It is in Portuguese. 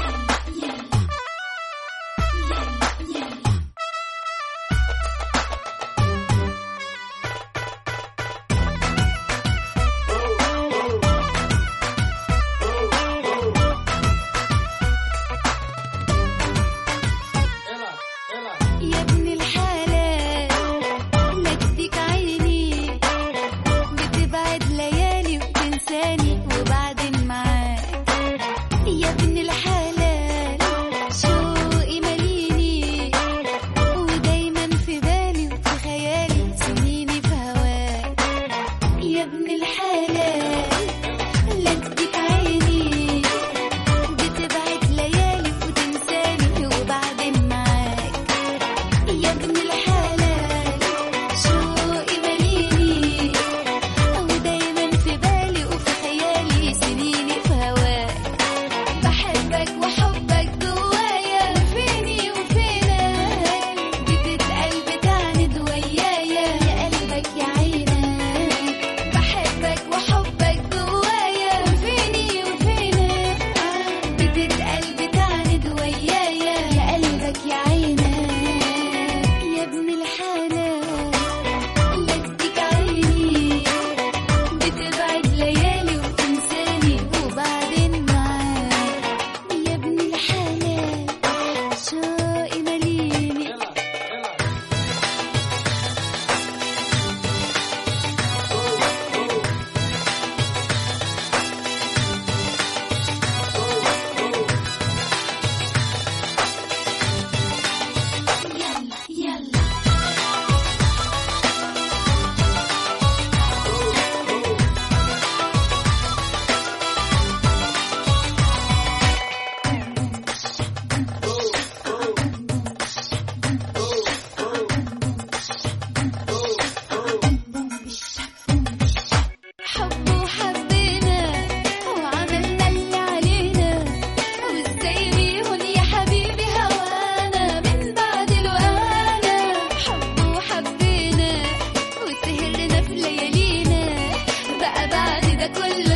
Bye. كل